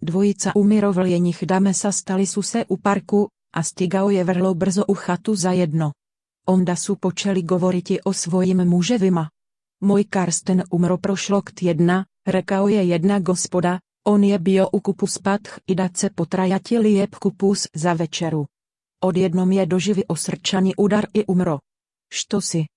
Dvojica umirovl jenich Damesa dame stali su se u parku, a stigao je vrlo brzo u chatu za jedno. Onda su počeli govoriti o svojim muževima. Moj Karsten umro prošloct jedna, rekao je jedna gospoda, on je bio u kupu spatch i dace potrajatili jeb kupus za večeru. Od jednom je doživy osrčani udar i umro. Što si,